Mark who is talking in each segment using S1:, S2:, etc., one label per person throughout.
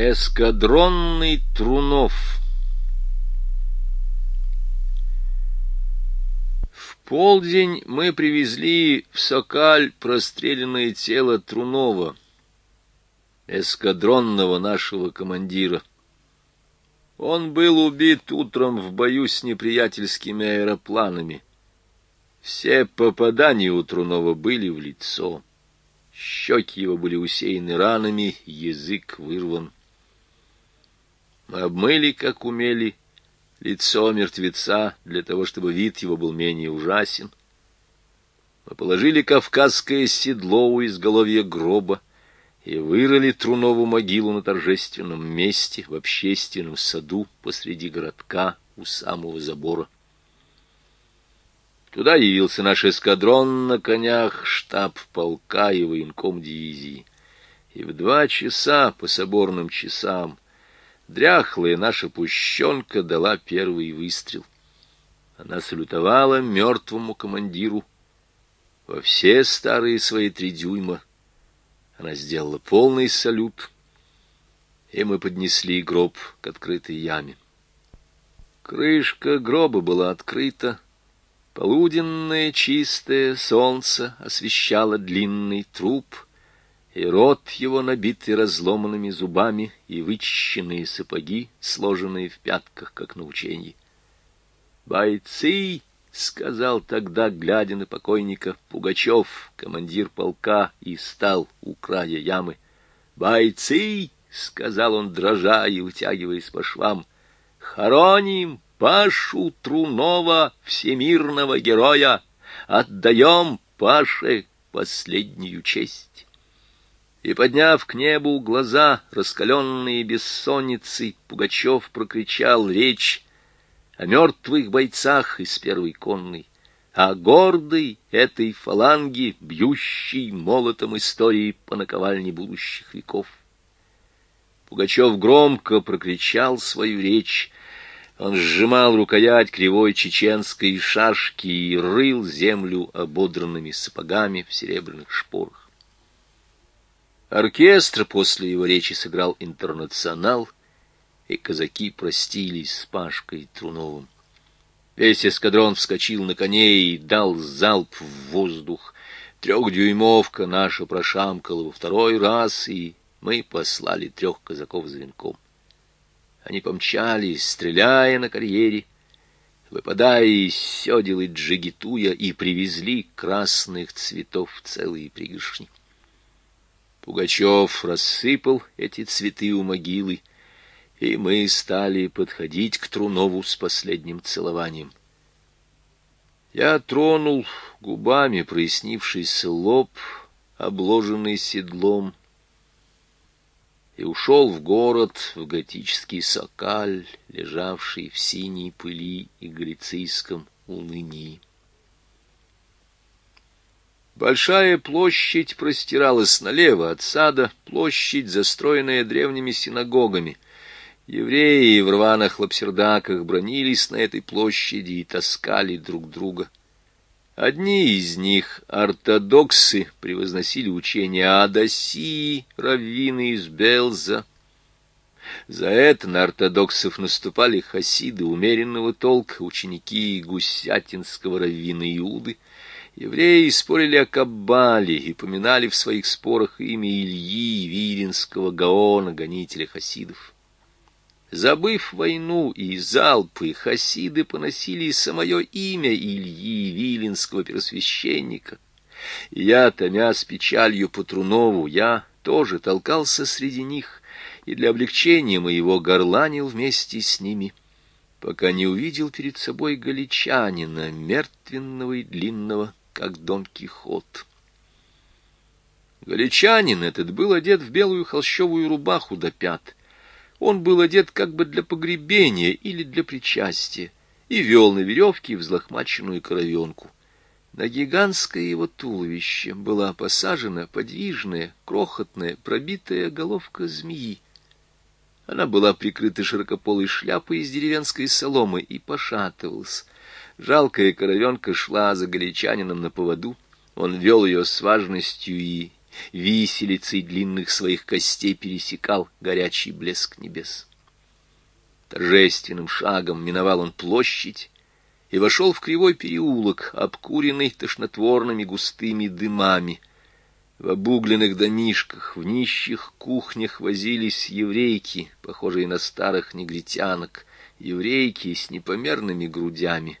S1: Эскадронный Трунов В полдень мы привезли в Сокаль простреленное тело Трунова, эскадронного нашего командира. Он был убит утром в бою с неприятельскими аэропланами. Все попадания у Трунова были в лицо. Щеки его были усеяны ранами, язык вырван. Мы обмыли, как умели, лицо мертвеца для того, чтобы вид его был менее ужасен. Мы положили кавказское седло у изголовья гроба и вырыли Трунову могилу на торжественном месте в общественном саду посреди городка у самого забора. Туда явился наш эскадрон на конях, штаб полка и военком дивизии. И в два часа по соборным часам дряхлая наша пущенка дала первый выстрел. Она салютовала мертвому командиру во все старые свои три дюйма. Она сделала полный салют, и мы поднесли гроб к открытой яме. Крышка гроба была открыта, полуденное чистое солнце освещало длинный труп — и рот его набитый разломанными зубами, и вычищенные сапоги, сложенные в пятках, как на ученье. «Бойцы!» — сказал тогда, глядя на покойника, Пугачев, командир полка, и стал у края ямы. «Бойцы!» — сказал он, дрожа и утягиваясь по швам. «Хороним Пашу Трунова, всемирного героя! Отдаем Паше последнюю честь!» И, подняв к небу глаза, раскаленные бессонницей, Пугачев прокричал речь о мертвых бойцах из первой конной, о гордой этой фаланги, бьющей молотом истории по наковальне будущих веков. Пугачев громко прокричал свою речь, он сжимал рукоять кривой чеченской шашки и рыл землю ободранными сапогами в серебряных шпорах. Оркестр после его речи сыграл «Интернационал», и казаки простились с Пашкой Труновым. Весь эскадрон вскочил на коней и дал залп в воздух. Трехдюймовка наша прошамкала во второй раз, и мы послали трех казаков за венком. Они помчались, стреляя на карьере, выпадая из седел и джигитуя, и привезли красных цветов целые пригоршни. Пугачев рассыпал эти цветы у могилы, и мы стали подходить к Трунову с последним целованием. Я тронул губами прояснившийся лоб, обложенный седлом, и ушел в город, в готический сокаль, лежавший в синей пыли и галицийском унынии. Большая площадь простиралась налево от сада, площадь, застроенная древними синагогами. Евреи в рваных лапсердаках бронились на этой площади и таскали друг друга. Одни из них, ортодоксы, превозносили учение Адасии, раввины из Белза. За это на ортодоксов наступали хасиды умеренного толка, ученики гусятинского раввина Иуды — Евреи спорили о Каббале и поминали в своих спорах имя Ильи, Виринского Гаона, гонителя хасидов. Забыв войну и залпы, хасиды поносили самое имя Ильи, Вилинского первосвященника. я, томя с печалью по Трунову, я тоже толкался среди них и для облегчения моего горланил вместе с ними, пока не увидел перед собой галичанина, мертвенного и длинного, как Дон Кихот. Галичанин этот был одет в белую холщовую рубаху до пят. Он был одет как бы для погребения или для причастия и вел на веревке взлохмаченную коровенку. На гигантское его туловище была посажена подвижная, крохотная, пробитая головка змеи. Она была прикрыта широкополой шляпой из деревенской соломы и пошатывалась. Жалкая коровенка шла за галичанином на поводу. Он вел ее с важностью и виселицей длинных своих костей пересекал горячий блеск небес. Торжественным шагом миновал он площадь и вошел в кривой переулок, обкуренный тошнотворными густыми дымами. В обугленных домишках, в нищих кухнях возились еврейки, похожие на старых негритянок, еврейки с непомерными грудями.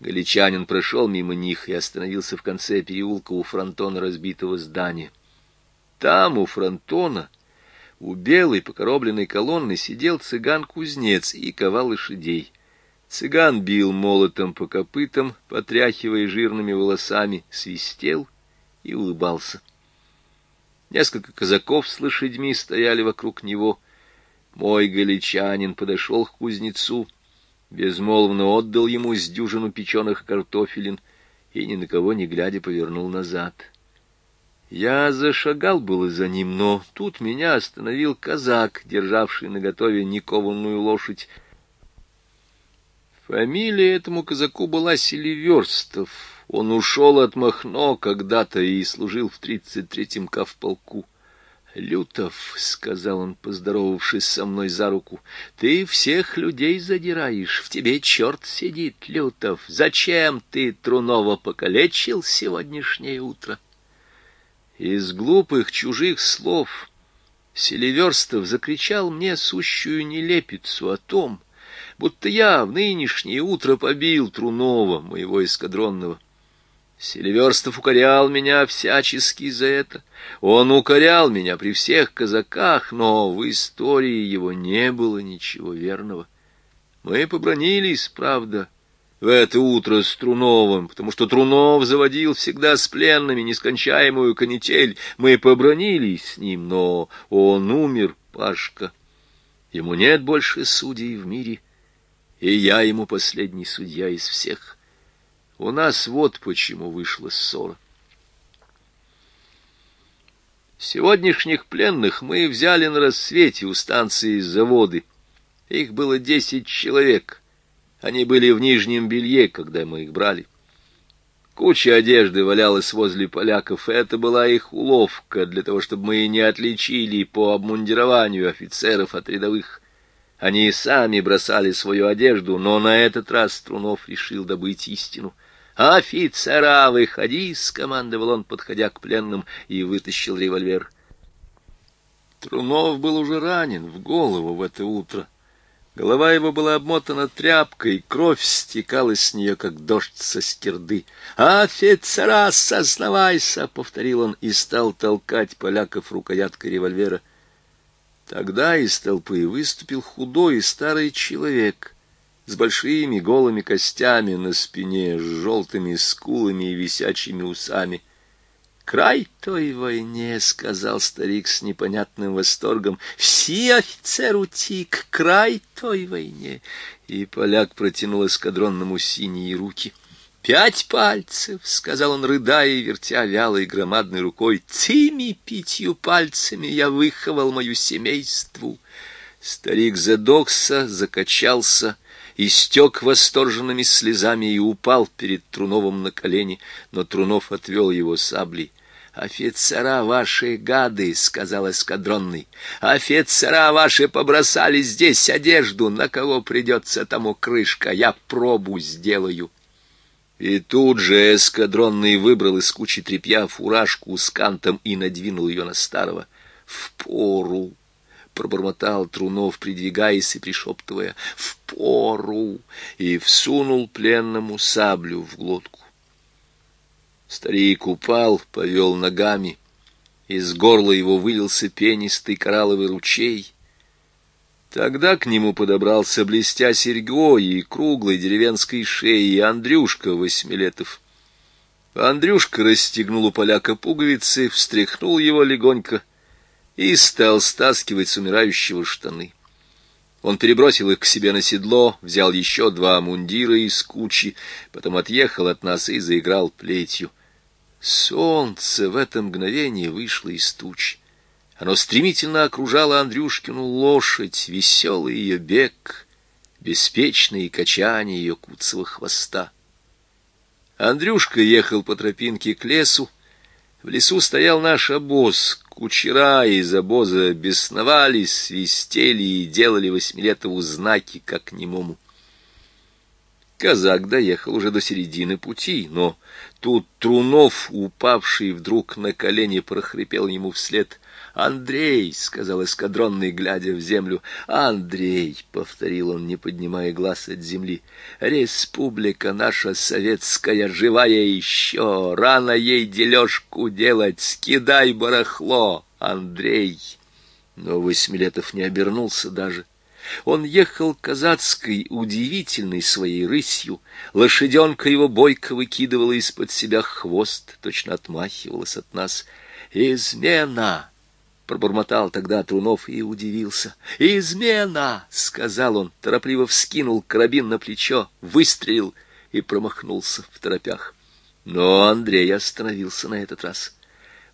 S1: Галичанин прошел мимо них и остановился в конце переулка у фронтона разбитого здания. Там, у фронтона, у белой покоробленной колонны сидел цыган-кузнец и ковал лошадей. Цыган бил молотом по копытам, потряхивая жирными волосами, свистел и улыбался. Несколько казаков с лошадьми стояли вокруг него. Мой галичанин подошел к кузнецу, безмолвно отдал ему с дюжину печеных картофелин и, ни на кого не глядя, повернул назад. Я зашагал было за ним, но тут меня остановил казак, державший наготове никованную лошадь. Фамилия этому казаку была Селиверстов. Он ушел от Махно когда-то и служил в тридцать третьем кавполку. «Лютов», — сказал он, поздоровавшись со мной за руку, — «ты всех людей задираешь, в тебе черт сидит, Лютов. Зачем ты Трунова покалечил сегодняшнее утро?» Из глупых чужих слов Селиверстов закричал мне сущую нелепицу о том, будто я в нынешнее утро побил Трунова, моего эскадронного. Селиверстов укорял меня всячески за это. Он укорял меня при всех казаках, но в истории его не было ничего верного. Мы побронились, правда, — в это утро с Труновым, потому что Трунов заводил всегда с пленными нескончаемую канитель. Мы побронились с ним, но он умер, Пашка. Ему нет больше судей в мире, и я ему последний судья из всех. У нас вот почему вышла ссора. Сегодняшних пленных мы взяли на рассвете у станции заводы. Их было десять человек — они были в нижнем белье, когда мы их брали. Куча одежды валялась возле поляков, и это была их уловка для того, чтобы мы не отличили по обмундированию офицеров от рядовых. Они сами бросали свою одежду, но на этот раз Трунов решил добыть истину. «Офицера, выходи!» — скомандовал он, подходя к пленным, и вытащил револьвер. Трунов был уже ранен в голову в это утро. Голова его была обмотана тряпкой, кровь стекала с нее, как дождь со скирды. «Офицера, сознавайся!» — повторил он и стал толкать поляков рукояткой револьвера. Тогда из толпы выступил худой и старый человек с большими голыми костями на спине, с желтыми скулами и висячими усами край той войне, — сказал старик с непонятным восторгом, — все офицер утик, край той войне. И поляк протянул эскадронному синие руки. «Пять пальцев!» — сказал он, рыдая и вертя вялой громадной рукой. «Цими пятью пальцами я выховал мою семейству!» Старик задохся, закачался, истек восторженными слезами и упал перед Труновым на колени, но Трунов отвел его саблей. «Офицера ваши гады!» — сказал эскадронный. «Офицера ваши побросали здесь одежду, на кого придется тому крышка, я пробу сделаю». И тут же эскадронный выбрал из кучи тряпья фуражку с кантом и надвинул ее на старого. «В пору!» — пробормотал Трунов, придвигаясь и пришептывая. «В пору!» и всунул пленному саблю в глотку. Старик упал, повел ногами. Из горла его вылился пенистый коралловый ручей. Тогда к нему подобрался, блестя серьгой и круглой деревенской шеей, Андрюшка Восьмилетов. Андрюшка расстегнул у поляка пуговицы, встряхнул его легонько и стал стаскивать с умирающего штаны. Он перебросил их к себе на седло, взял еще два мундира из кучи, потом отъехал от нас и заиграл плетью. Солнце в это мгновение вышло из туч. Оно стремительно окружало Андрюшкину лошадь, веселый ее бег, беспечные качания ее куцого хвоста. Андрюшка ехал по тропинке к лесу, В лесу стоял наш обоз. Кучера из обоза бесновались, свистели и делали Восьмилетову знаки, как немому. Казак доехал уже до середины пути, но тут Трунов, упавший вдруг на колени, прохрипел ему вслед. «Андрей!» — сказал эскадронный, глядя в землю. «Андрей!» — повторил он, не поднимая глаз от земли. «Республика наша советская живая еще! Рано ей дележку делать! Скидай барахло, Андрей!» Но Восьмилетов не обернулся даже. Он ехал казацкой, удивительной своей рысью. Лошаденка его бойко выкидывала из-под себя хвост, точно отмахивалась от нас. «Измена!» — пробормотал тогда Трунов и удивился. «Измена!» — сказал он, торопливо вскинул карабин на плечо, выстрелил и промахнулся в торопях. Но Андрей остановился на этот раз —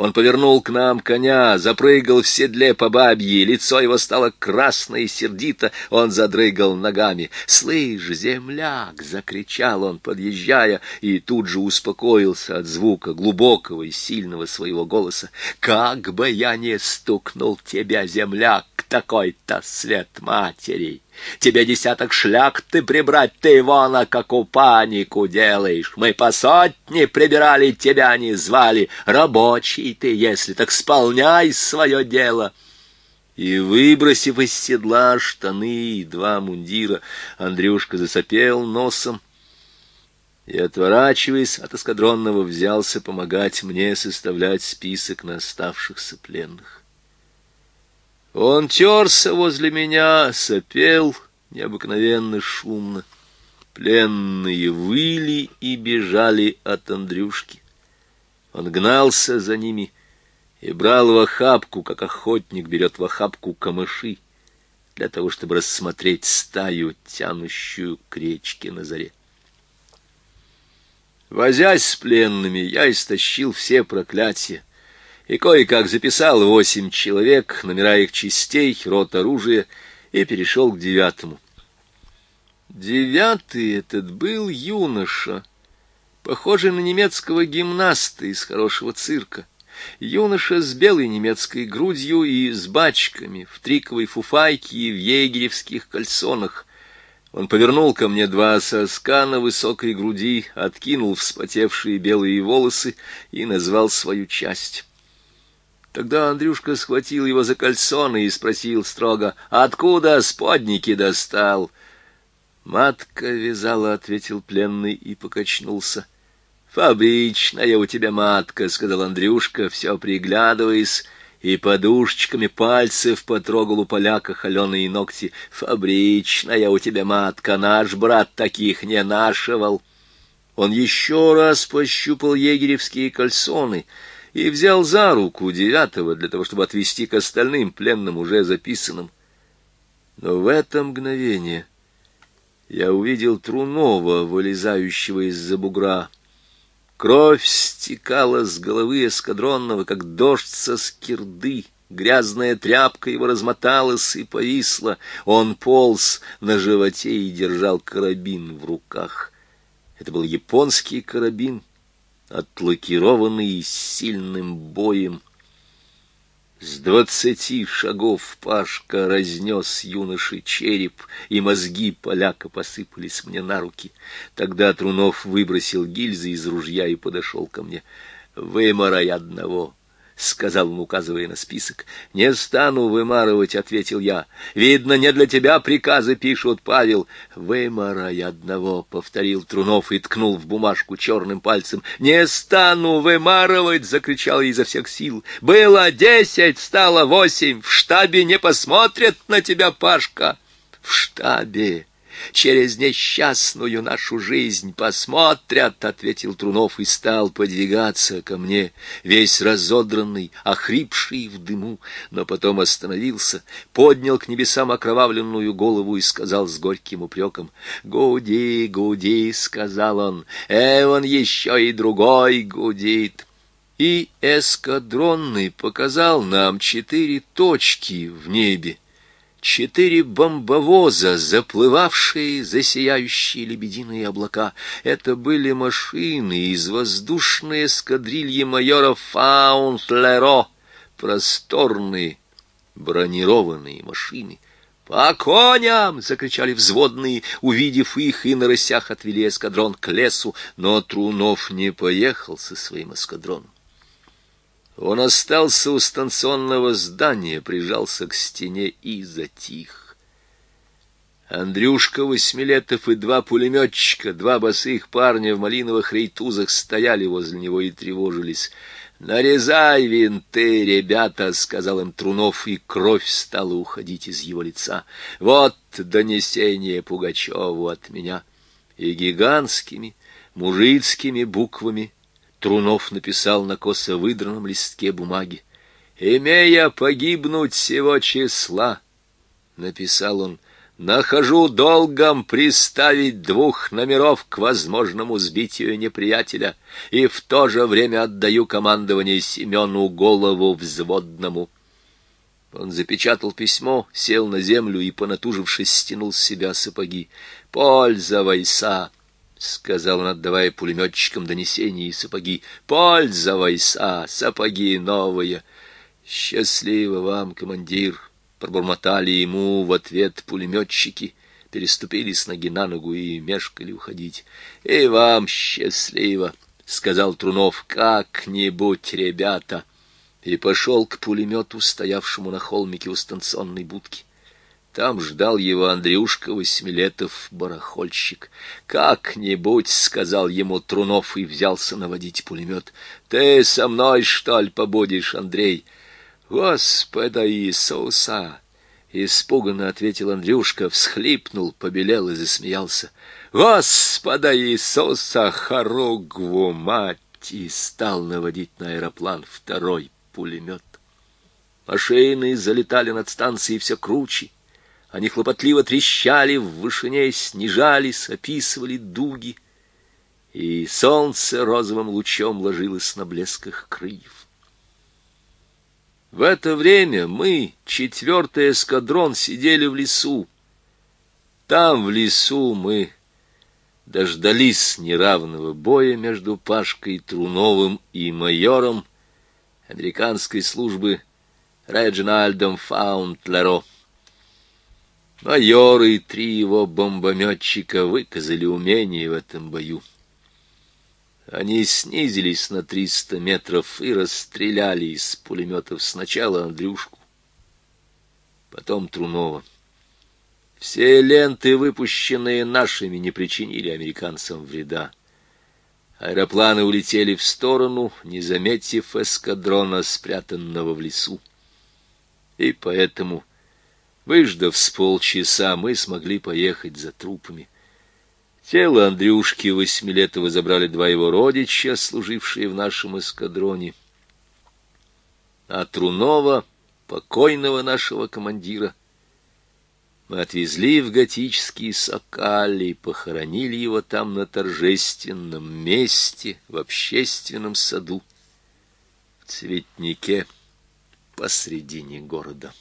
S1: он повернул к нам коня, запрыгал в седле по бабье, лицо его стало красно и сердито, он задрыгал ногами. «Слышь, земляк!» — закричал он, подъезжая, и тут же успокоился от звука глубокого и сильного своего голоса. «Как бы я не стукнул тебя, земляк, такой-то свет матери!» Тебе десяток шляк ты прибрать, ты вон, а какую панику делаешь. Мы по сотне прибирали, тебя не звали. Рабочий ты, если так сполняй свое дело». И, выбросив из седла штаны и два мундира, Андрюшка засопел носом и, отворачиваясь от эскадронного, взялся помогать мне составлять список на оставшихся пленных. Он терся возле меня, сопел необыкновенно шумно. Пленные выли и бежали от Андрюшки. Он гнался за ними и брал в охапку, как охотник берет в охапку камыши, для того, чтобы рассмотреть стаю, тянущую к речке на заре. Возясь с пленными, я истощил все проклятия, и кое-как записал восемь человек, номера их частей, рот оружия, и перешел к девятому. Девятый этот был юноша, похожий на немецкого гимнаста из хорошего цирка. Юноша с белой немецкой грудью и с бачками, в триковой фуфайке и в егеревских кальсонах. Он повернул ко мне два соска на высокой груди, откинул вспотевшие белые волосы и назвал свою часть. Тогда Андрюшка схватил его за кальсоны и спросил строго, «Откуда сподники достал?» «Матка вязала», — ответил пленный и покачнулся. «Фабричная у тебя матка», — сказал Андрюшка, все приглядываясь, и подушечками пальцев потрогал у поляка холеные ногти. «Фабричная у тебя матка, наш брат таких не нашивал». Он еще раз пощупал егеревские кальсоны — и взял за руку девятого для того, чтобы отвести к остальным пленным, уже записанным. Но в это мгновение я увидел Трунова, вылезающего из-за бугра. Кровь стекала с головы эскадронного, как дождь со скирды. Грязная тряпка его размоталась и повисла. Он полз на животе и держал карабин в руках. Это был японский карабин — отлакированный сильным боем. С двадцати шагов Пашка разнес юноши череп, и мозги поляка посыпались мне на руки. Тогда Трунов выбросил гильзы из ружья и подошел ко мне. «Выморай одного!» — сказал он, указывая на список. — Не стану вымарывать, — ответил я. — Видно, не для тебя приказы пишут, Павел. — Вымарай одного, — повторил Трунов и ткнул в бумажку черным пальцем. — Не стану вымарывать, — закричал изо всех сил. — Было десять, стало восемь. В штабе не посмотрят на тебя, Пашка. — В штабе через несчастную нашу жизнь посмотрят, — ответил Трунов и стал подвигаться ко мне, весь разодранный, охрипший в дыму, но потом остановился, поднял к небесам окровавленную голову и сказал с горьким упреком, — Гуди, гуди, — сказал он, — Эван еще и другой гудит. И эскадронный показал нам четыре точки в небе, четыре бомбовоза, заплывавшие за сияющие лебединые облака. Это были машины из воздушной эскадрильи майора Фаунтлеро, просторные бронированные машины. «По коням!» — закричали взводные, увидев их, и на рысях отвели эскадрон к лесу, но Трунов не поехал со своим эскадроном. Он остался у станционного здания, прижался к стене и затих. Андрюшка Восьмилетов и два пулеметчика, два босых парня в малиновых рейтузах стояли возле него и тревожились. «Нарезай винты, ребята!» — сказал им Трунов, и кровь стала уходить из его лица. «Вот донесение Пугачеву от меня!» И гигантскими мужицкими буквами Трунов написал на косо выдранном листке бумаги. «Имея погибнуть сего числа», — написал он, — «нахожу долгом приставить двух номеров к возможному сбитию неприятеля и в то же время отдаю командование Семену голову взводному». Он запечатал письмо, сел на землю и, понатужившись, стянул с себя сапоги. «Пользовайся!» — сказал он, отдавая пулеметчикам донесения и сапоги. — Пользовайся, сапоги новые. — Счастливо вам, командир! — пробормотали ему в ответ пулеметчики, переступили с ноги на ногу и мешкали уходить. — И вам счастливо! — сказал Трунов. — Как-нибудь, ребята! И пошел к пулемету, стоявшему на холмике у станционной будки. Там ждал его Андрюшка Восьмилетов, барахольщик. «Как-нибудь», — сказал ему Трунов и взялся наводить пулемет. «Ты со мной, что ли, побудешь, Андрей?» «Господа Иисуса!» — испуганно ответил Андрюшка, всхлипнул, побелел и засмеялся. «Господа Иисуса, хоругву мать!» и стал наводить на аэроплан второй пулемет. Машины залетали над станцией все круче. Они хлопотливо трещали в вышине, снижались, описывали дуги, и солнце розовым лучом ложилось на блесках крыльев. В это время мы, четвертый эскадрон, сидели в лесу. Там, в лесу, мы дождались неравного боя между Пашкой Труновым и майором американской службы Реджинальдом Фаунтлеро. Майор и три его бомбометчика выказали умение в этом бою. Они снизились на триста метров и расстреляли из пулеметов сначала Андрюшку, потом Трунова. Все ленты, выпущенные нашими, не причинили американцам вреда. Аэропланы улетели в сторону, не заметив эскадрона, спрятанного в лесу. И поэтому Выждав с полчаса, мы смогли поехать за трупами. Тело Андрюшки Восьмилетова забрали два его родича, служившие в нашем эскадроне. А Трунова, покойного нашего командира, мы отвезли в готический Сокаль и похоронили его там на торжественном месте, в общественном саду, в цветнике посредине города.